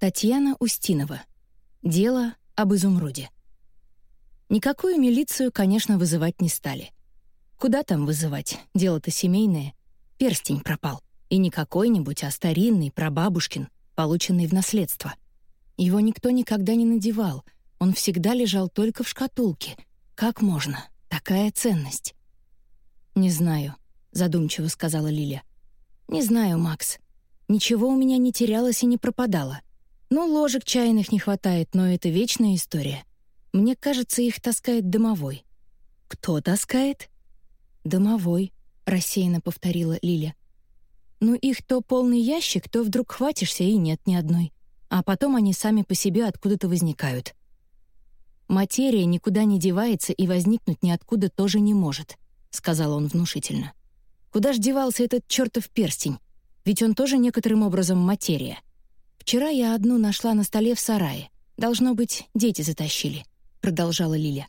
Татьяна Устинова. Дело об изумруде. Никакую милицию, конечно, вызывать не стали. Куда там вызывать? Дело-то семейное. Перстень пропал. И не какой-нибудь, а старинный, прабабушкин, полученный в наследство. Его никто никогда не надевал. Он всегда лежал только в шкатулке. Как можно? Такая ценность. «Не знаю», — задумчиво сказала Лиля. «Не знаю, Макс. Ничего у меня не терялось и не пропадало. Ну, ложек чайных не хватает, но это вечная история. Мне кажется, их таскает домовой». «Кто таскает?» «Домовой», — рассеянно повторила Лиля. «Ну, их то полный ящик, то вдруг хватишься, и нет ни одной. А потом они сами по себе откуда-то возникают. Материя никуда не девается и возникнуть ниоткуда тоже не может», — сказал он внушительно. «Куда ж девался этот чертов перстень? Ведь он тоже некоторым образом материя». «Вчера я одну нашла на столе в сарае. Должно быть, дети затащили», — продолжала Лиля.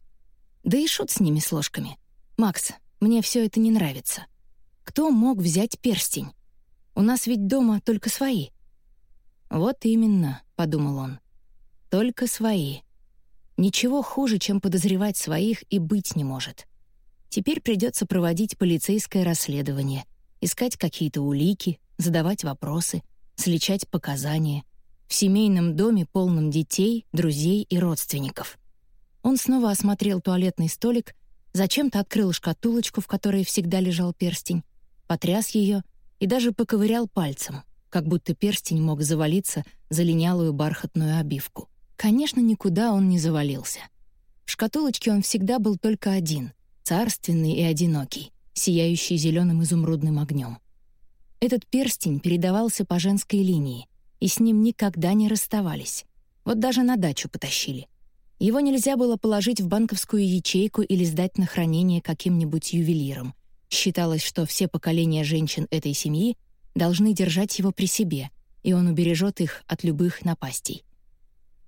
«Да и шут с ними с ложками. Макс, мне все это не нравится. Кто мог взять перстень? У нас ведь дома только свои». «Вот именно», — подумал он. «Только свои. Ничего хуже, чем подозревать своих, и быть не может. Теперь придется проводить полицейское расследование, искать какие-то улики, задавать вопросы, сличать показания. В семейном доме, полном детей, друзей и родственников. Он снова осмотрел туалетный столик, зачем-то открыл шкатулочку, в которой всегда лежал перстень, потряс ее и даже поковырял пальцем, как будто перстень мог завалиться за линялую бархатную обивку. Конечно, никуда он не завалился. В шкатулочке он всегда был только один, царственный и одинокий, сияющий зеленым изумрудным огнем. Этот перстень передавался по женской линии, и с ним никогда не расставались. Вот даже на дачу потащили. Его нельзя было положить в банковскую ячейку или сдать на хранение каким-нибудь ювелиром. Считалось, что все поколения женщин этой семьи должны держать его при себе, и он убережет их от любых напастей.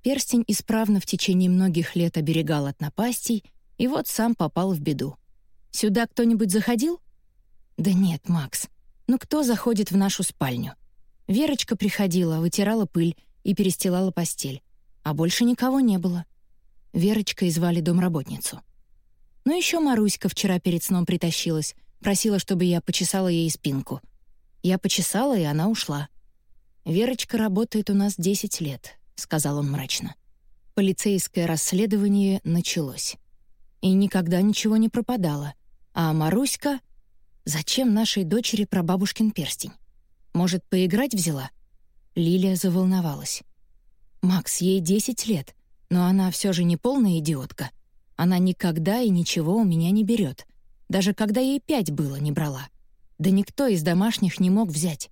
Перстень исправно в течение многих лет оберегал от напастей, и вот сам попал в беду. «Сюда кто-нибудь заходил?» «Да нет, Макс, ну кто заходит в нашу спальню? Верочка приходила, вытирала пыль и перестилала постель. А больше никого не было. Верочкой звали домработницу. Ну еще Маруська вчера перед сном притащилась, просила, чтобы я почесала ей спинку. Я почесала, и она ушла. «Верочка работает у нас 10 лет», — сказал он мрачно. Полицейское расследование началось. И никогда ничего не пропадало. А Маруська Зачем нашей дочери прабабушкин перстень? Может, поиграть взяла? Лилия заволновалась. Макс, ей 10 лет, но она все же не полная идиотка. Она никогда и ничего у меня не берет. Даже когда ей пять было, не брала. Да никто из домашних не мог взять.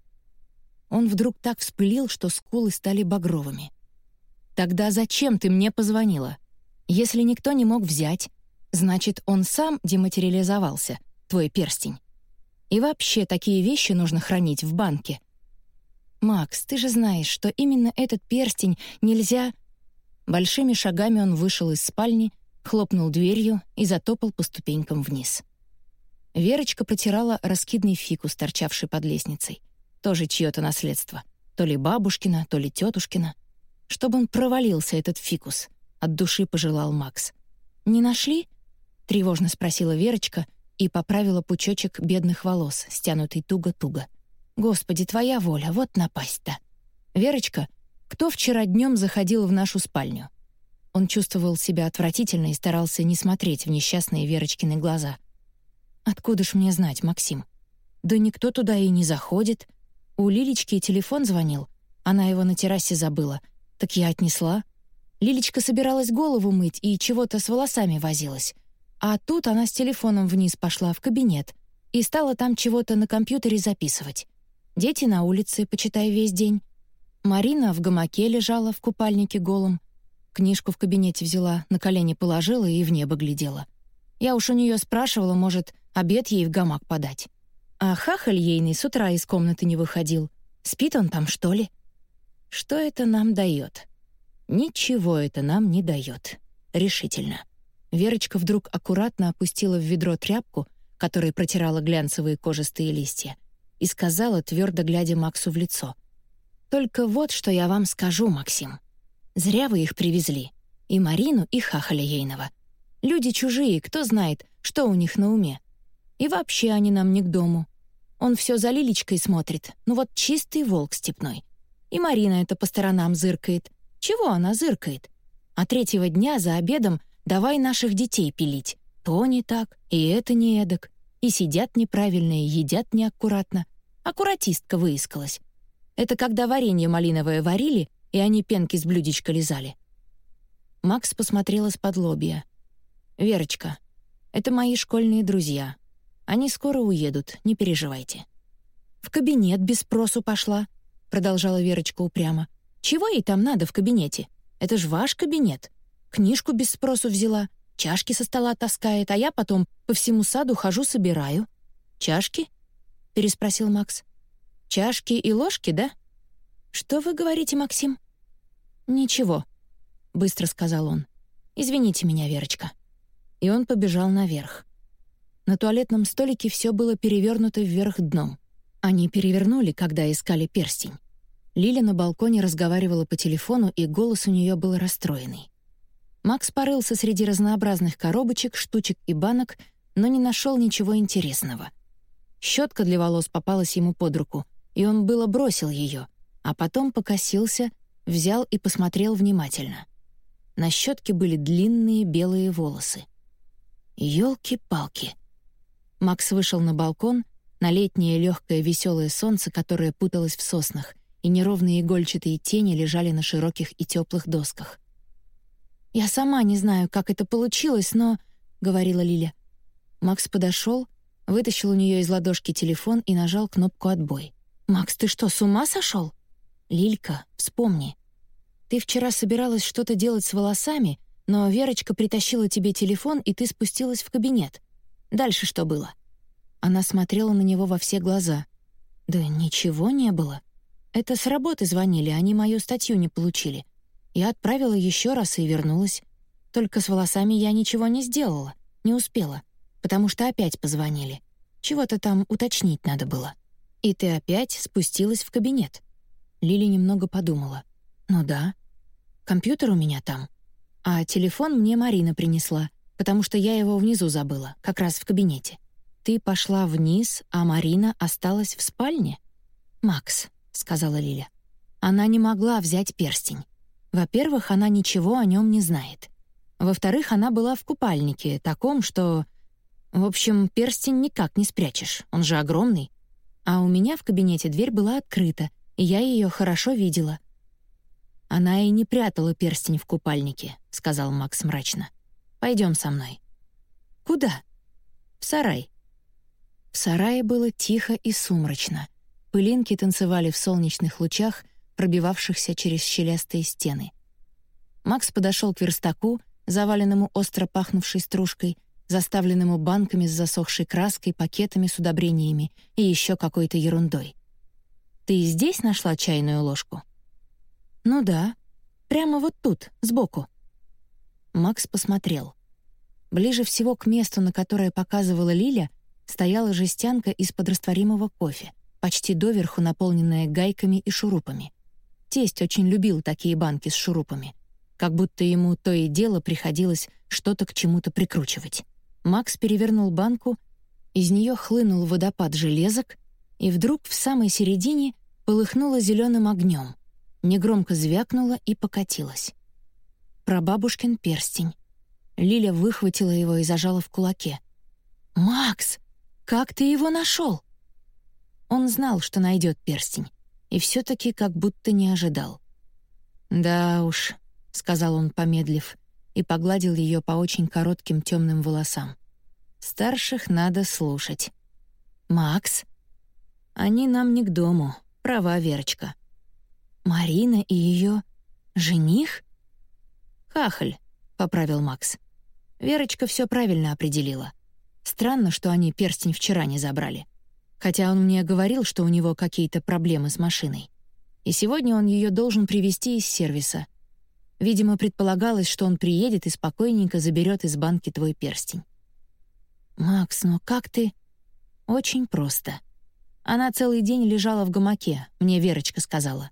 Он вдруг так вспылил, что скулы стали багровыми. «Тогда зачем ты мне позвонила? Если никто не мог взять, значит, он сам дематериализовался, твой перстень. И вообще такие вещи нужно хранить в банке. Макс, ты же знаешь, что именно этот перстень нельзя... Большими шагами он вышел из спальни, хлопнул дверью и затопал по ступенькам вниз. Верочка протирала раскидный фикус, торчавший под лестницей. Тоже чье-то наследство. То ли бабушкина, то ли тетушкина. Чтобы он провалился, этот фикус, от души пожелал Макс. «Не нашли?» — тревожно спросила Верочка — и поправила пучочек бедных волос, стянутый туго-туго. «Господи, твоя воля, вот напасть-то!» «Верочка, кто вчера днем заходил в нашу спальню?» Он чувствовал себя отвратительно и старался не смотреть в несчастные Верочкины глаза. «Откуда ж мне знать, Максим?» «Да никто туда и не заходит. У Лилечки телефон звонил. Она его на террасе забыла. Так я отнесла. Лилечка собиралась голову мыть и чего-то с волосами возилась. А тут она с телефоном вниз пошла в кабинет и стала там чего-то на компьютере записывать. Дети на улице, почитай, весь день. Марина в гамаке лежала в купальнике голым. Книжку в кабинете взяла, на колени положила и в небо глядела. Я уж у нее спрашивала, может, обед ей в гамак подать. А хахаль ейный с утра из комнаты не выходил. Спит он там, что ли? Что это нам дает? Ничего это нам не дает. Решительно. Верочка вдруг аккуратно опустила в ведро тряпку, которой протирала глянцевые кожистые листья, и сказала, твердо глядя Максу в лицо. Только вот что я вам скажу, Максим. Зря вы их привезли. И Марину, и Хахаля Ейнова. Люди чужие, кто знает, что у них на уме. И вообще они нам не к дому. Он все за Лилечкой смотрит. Ну вот чистый волк степной. И Марина это по сторонам зыркает. Чего она зыркает? А третьего дня за обедом давай наших детей пилить. То не так, и это не эдак. И сидят неправильно, и едят неаккуратно. Аккуратистка выискалась. Это когда варенье малиновое варили, и они пенки с блюдечка лизали. Макс посмотрела с-под лобья. «Верочка, это мои школьные друзья. Они скоро уедут, не переживайте». «В кабинет без спросу пошла», — продолжала Верочка упрямо. «Чего ей там надо в кабинете? Это ж ваш кабинет. Книжку без спросу взяла, чашки со стола таскает, а я потом по всему саду хожу, собираю». «Чашки?» — переспросил Макс. «Чашки и ложки, да?» «Что вы говорите, Максим?» «Ничего», — быстро сказал он. «Извините меня, Верочка». И он побежал наверх. На туалетном столике все было перевернуто вверх дном. Они перевернули, когда искали перстень. Лиля на балконе разговаривала по телефону, и голос у нее был расстроенный. Макс порылся среди разнообразных коробочек, штучек и банок, но не нашел ничего интересного. Щетка для волос попалась ему под руку, и он было бросил ее, а потом покосился, взял и посмотрел внимательно. На щетке были длинные белые волосы. Ёлки-палки. Макс вышел на балкон, на летнее легкое веселое солнце, которое путалось в соснах, и неровные игольчатые тени лежали на широких и теплых досках. «Я сама не знаю, как это получилось, но...» — говорила Лиля. Макс подошел, вытащил у нее из ладошки телефон и нажал кнопку «Отбой». «Макс, ты что, с ума сошел? «Лилька, вспомни. Ты вчера собиралась что-то делать с волосами, но Верочка притащила тебе телефон, и ты спустилась в кабинет. Дальше что было?» Она смотрела на него во все глаза. «Да ничего не было. Это с работы звонили, они мою статью не получили. Я отправила еще раз и вернулась. Только с волосами я ничего не сделала, не успела, потому что опять позвонили. Чего-то там уточнить надо было. И ты опять спустилась в кабинет». Лили немного подумала. «Ну да. Компьютер у меня там. А телефон мне Марина принесла, потому что я его внизу забыла, как раз в кабинете. Ты пошла вниз, а Марина осталась в спальне?» «Макс», — сказала Лиля. «Она не могла взять перстень. Во-первых, она ничего о нем не знает. Во-вторых, она была в купальнике, таком, что... В общем, перстень никак не спрячешь, он же огромный. А у меня в кабинете дверь была открыта, и я ее хорошо видела. «Она и не прятала перстень в купальнике», — сказал Макс мрачно. Пойдем со мной». «Куда?» «В сарай». В сарае было тихо и сумрачно. Пылинки танцевали в солнечных лучах, пробивавшихся через щелястые стены. Макс подошел к верстаку, заваленному остро пахнувшей стружкой, заставленному банками с засохшей краской, пакетами с удобрениями и еще какой-то ерундой. Ты здесь нашла чайную ложку?» «Ну да. Прямо вот тут, сбоку». Макс посмотрел. Ближе всего к месту, на которое показывала Лиля, стояла жестянка из-под растворимого кофе, почти доверху наполненная гайками и шурупами. Тесть очень любил такие банки с шурупами, как будто ему то и дело приходилось что-то к чему-то прикручивать. Макс перевернул банку, из нее хлынул водопад железок, и вдруг в самой середине полыхнула зеленым огнем, негромко звякнула и покатилась. Прабабушкин перстень. Лиля выхватила его и зажала в кулаке. «Макс, как ты его нашел?» Он знал, что найдет перстень, и все-таки как будто не ожидал. «Да уж», — сказал он, помедлив, и погладил ее по очень коротким темным волосам. «Старших надо слушать». «Макс?» «Они нам не к дому», Права Верочка. Марина и ее жених? Хахаль, поправил Макс. Верочка все правильно определила. Странно, что они перстень вчера не забрали. Хотя он мне говорил, что у него какие-то проблемы с машиной. И сегодня он ее должен привезти из сервиса. Видимо, предполагалось, что он приедет и спокойненько заберет из банки твой перстень. «Макс, ну как ты...» «Очень просто», она целый день лежала в гамаке, мне Верочка сказала.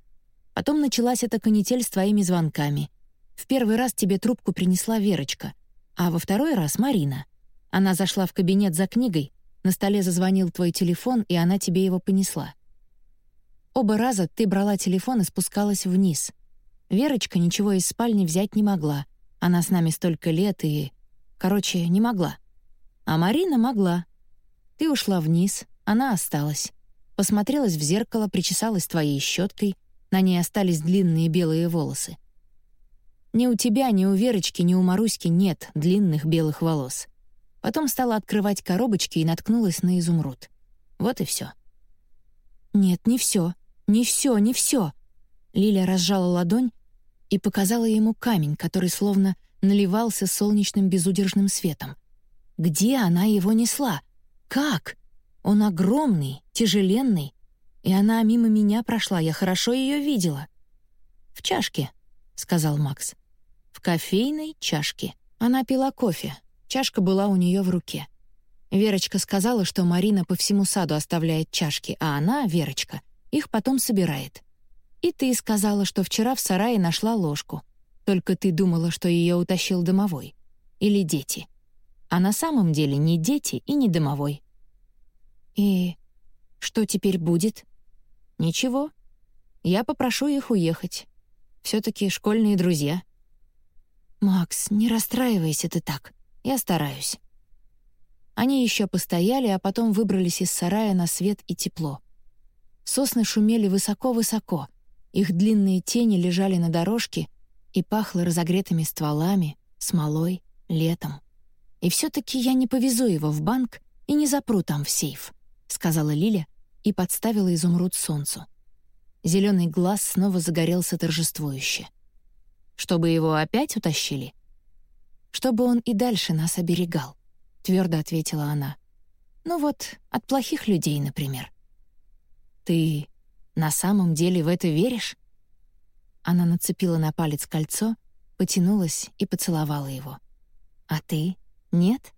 Потом началась эта канитель с твоими звонками. В первый раз тебе трубку принесла Верочка, а во второй раз — Марина. Она зашла в кабинет за книгой, на столе зазвонил твой телефон, и она тебе его понесла. Оба раза ты брала телефон и спускалась вниз. Верочка ничего из спальни взять не могла. Она с нами столько лет и... Короче, не могла. А Марина могла. Ты ушла вниз, она осталась. Посмотрелась в зеркало, причесалась твоей щеткой, на ней остались длинные белые волосы. Ни у тебя, ни у Верочки, ни у Маруськи нет длинных белых волос. Потом стала открывать коробочки и наткнулась на изумруд. Вот и все. «Нет, не все, не все, не все. Лиля разжала ладонь и показала ему камень, который словно наливался солнечным безудержным светом. Где она его несла? Как? Он огромный, тяжеленный. И она мимо меня прошла, я хорошо ее видела. «В чашке», — сказал Макс. «В кофейной чашке». Она пила кофе. Чашка была у нее в руке. Верочка сказала, что Марина по всему саду оставляет чашки, а она, Верочка, их потом собирает. И ты сказала, что вчера в сарае нашла ложку. Только ты думала, что ее утащил домовой. Или дети. А на самом деле не дети и не домовой. И что теперь будет? Ничего. Я попрошу их уехать. все таки школьные друзья. «Макс, не расстраивайся ты так. Я стараюсь». Они еще постояли, а потом выбрались из сарая на свет и тепло. Сосны шумели высоко-высоко, их длинные тени лежали на дорожке и пахло разогретыми стволами, смолой, летом. «И все таки я не повезу его в банк и не запру там в сейф», — сказала Лиля и подставила изумруд солнцу. Зеленый глаз снова загорелся торжествующе. «Чтобы его опять утащили?» «Чтобы он и дальше нас оберегал», — твердо ответила она. «Ну вот, от плохих людей, например». «Ты на самом деле в это веришь?» Она нацепила на палец кольцо, потянулась и поцеловала его. «А ты? Нет?»